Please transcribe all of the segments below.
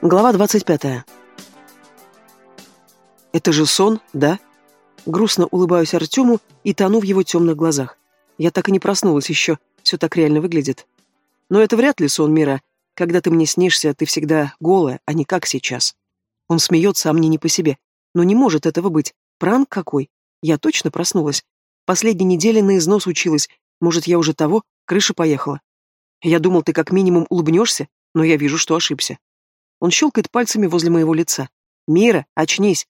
Глава 25. Это же сон, да? Грустно улыбаюсь Артему и тону в его темных глазах. Я так и не проснулась еще, все так реально выглядит. Но это вряд ли сон мира. Когда ты мне снишься, ты всегда голая, а не как сейчас. Он смеется, а мне не по себе. Но не может этого быть. Пранк какой? Я точно проснулась. Последние недели на износ училась. Может, я уже того, крыша поехала. Я думал, ты как минимум улыбнешься, но я вижу, что ошибся. Он щелкает пальцами возле моего лица. «Мира, очнись!»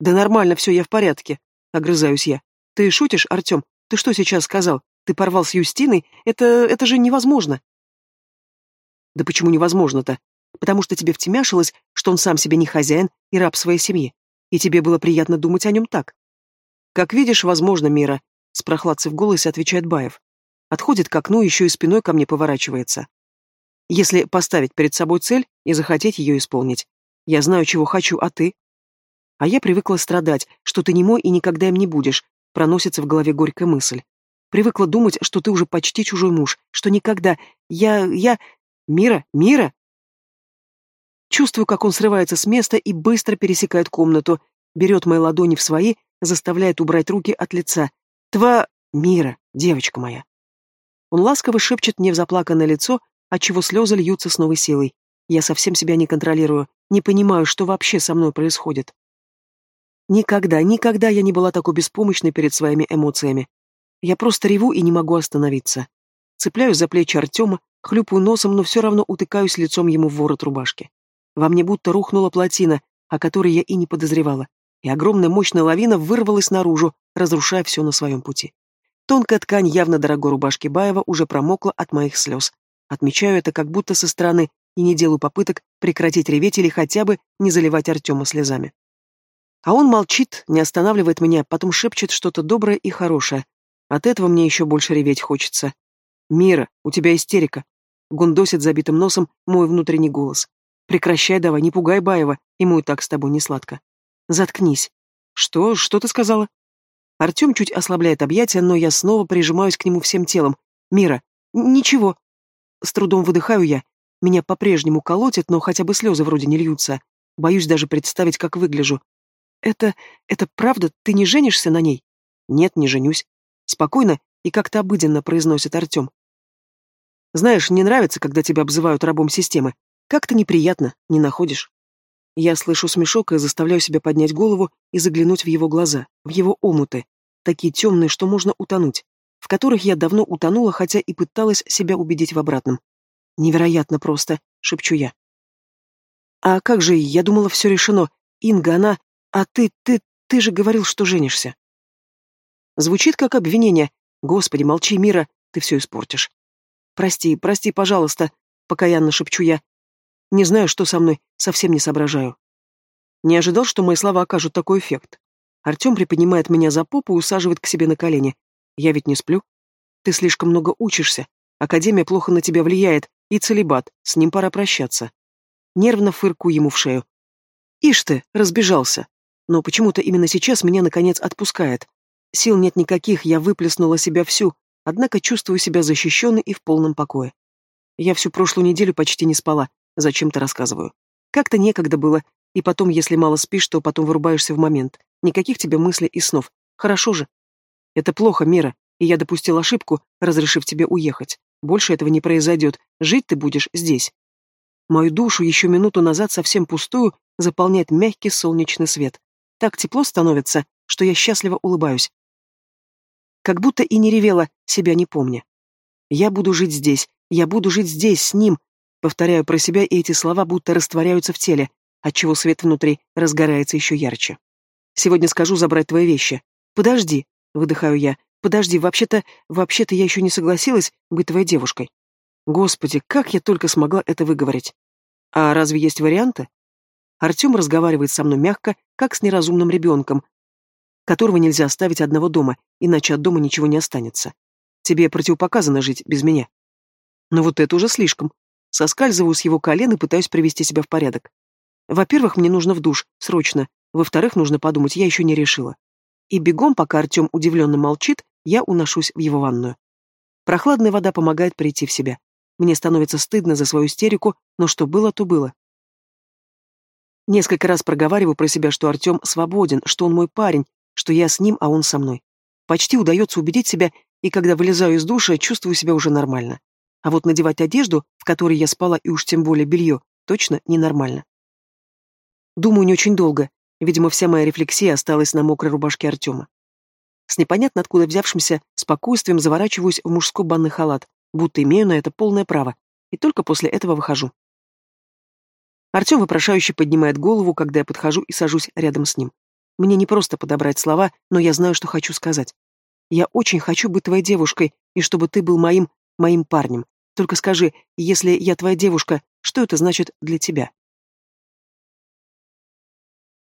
«Да нормально, все, я в порядке», — огрызаюсь я. «Ты шутишь, Артем? Ты что сейчас сказал? Ты порвал с Юстиной? Это... это же невозможно!» «Да почему невозможно-то? Потому что тебе втемяшилось, что он сам себе не хозяин и раб своей семьи, и тебе было приятно думать о нем так». «Как видишь, возможно, Мира», — с прохладцей в голосе отвечает Баев. Отходит к окну, еще и спиной ко мне поворачивается если поставить перед собой цель и захотеть ее исполнить. Я знаю, чего хочу, а ты? А я привыкла страдать, что ты не мой и никогда им не будешь, проносится в голове горькая мысль. Привыкла думать, что ты уже почти чужой муж, что никогда... Я... я... Мира, Мира! Чувствую, как он срывается с места и быстро пересекает комнату, берет мои ладони в свои, заставляет убрать руки от лица. Тва... Мира, девочка моя. Он ласково шепчет мне в заплаканное лицо, отчего слезы льются с новой силой. Я совсем себя не контролирую, не понимаю, что вообще со мной происходит. Никогда, никогда я не была такой беспомощной перед своими эмоциями. Я просто реву и не могу остановиться. Цепляюсь за плечи Артема, хлюпаю носом, но все равно утыкаюсь лицом ему в ворот рубашки. Во мне будто рухнула плотина, о которой я и не подозревала, и огромная мощная лавина вырвалась наружу, разрушая все на своем пути. Тонкая ткань явно дорогой рубашки Баева уже промокла от моих слез. Отмечаю это как будто со стороны и не делаю попыток прекратить реветь или хотя бы не заливать Артема слезами. А он молчит, не останавливает меня, потом шепчет что-то доброе и хорошее. От этого мне еще больше реветь хочется. «Мира, у тебя истерика!» Гундосит забитым носом мой внутренний голос. «Прекращай давай, не пугай Баева, ему и так с тобой не сладко». «Заткнись». «Что? Что ты сказала?» Артем чуть ослабляет объятия, но я снова прижимаюсь к нему всем телом. «Мира, ничего, с трудом выдыхаю я. Меня по-прежнему колотит, но хотя бы слезы вроде не льются. Боюсь даже представить, как выгляжу. Это... это правда? Ты не женишься на ней? Нет, не женюсь. Спокойно и как-то обыденно произносит Артем. Знаешь, не нравится, когда тебя обзывают рабом системы. Как-то неприятно, не находишь? Я слышу смешок и заставляю себя поднять голову и заглянуть в его глаза, в его омуты, такие темные, что можно утонуть в которых я давно утонула, хотя и пыталась себя убедить в обратном. Невероятно просто, шепчу я. А как же, я думала, все решено. Инга, она... А ты, ты, ты же говорил, что женишься. Звучит как обвинение. Господи, молчи, Мира, ты все испортишь. Прости, прости, пожалуйста, покаянно шепчу я. Не знаю, что со мной, совсем не соображаю. Не ожидал, что мои слова окажут такой эффект. Артем приподнимает меня за попу и усаживает к себе на колени. Я ведь не сплю. Ты слишком много учишься. Академия плохо на тебя влияет. И целебат. С ним пора прощаться. Нервно фырку ему в шею. Ишь ты, разбежался. Но почему-то именно сейчас меня, наконец, отпускает. Сил нет никаких, я выплеснула себя всю, однако чувствую себя защищенной и в полном покое. Я всю прошлую неделю почти не спала, зачем-то рассказываю. Как-то некогда было, и потом, если мало спишь, то потом вырубаешься в момент. Никаких тебе мыслей и снов. Хорошо же. Это плохо, Мира, и я допустил ошибку, разрешив тебе уехать. Больше этого не произойдет. Жить ты будешь здесь. Мою душу еще минуту назад совсем пустую заполняет мягкий солнечный свет. Так тепло становится, что я счастливо улыбаюсь. Как будто и не ревела, себя не помня. Я буду жить здесь, я буду жить здесь, с ним. Повторяю про себя, и эти слова будто растворяются в теле, отчего свет внутри разгорается еще ярче. Сегодня скажу забрать твои вещи. Подожди, Выдыхаю я. Подожди, вообще-то, вообще-то я еще не согласилась быть твоей девушкой. Господи, как я только смогла это выговорить. А разве есть варианты? Артем разговаривает со мной мягко, как с неразумным ребенком, которого нельзя оставить одного дома, иначе от дома ничего не останется. Тебе противопоказано жить без меня. Но вот это уже слишком. Соскальзываю с его колен и пытаюсь привести себя в порядок. Во-первых, мне нужно в душ, срочно. Во-вторых, нужно подумать, я еще не решила и бегом, пока Артем удивленно молчит, я уношусь в его ванную. Прохладная вода помогает прийти в себя. Мне становится стыдно за свою истерику, но что было, то было. Несколько раз проговариваю про себя, что Артем свободен, что он мой парень, что я с ним, а он со мной. Почти удается убедить себя, и когда вылезаю из душа, чувствую себя уже нормально. А вот надевать одежду, в которой я спала, и уж тем более белье, точно ненормально. Думаю не очень долго. Видимо, вся моя рефлексия осталась на мокрой рубашке Артема. С непонятно откуда взявшимся спокойствием заворачиваюсь в мужской банный халат, будто имею на это полное право, и только после этого выхожу. Артем вопрошающе поднимает голову, когда я подхожу и сажусь рядом с ним. Мне не просто подобрать слова, но я знаю, что хочу сказать. Я очень хочу быть твоей девушкой, и чтобы ты был моим, моим парнем. Только скажи, если я твоя девушка, что это значит для тебя?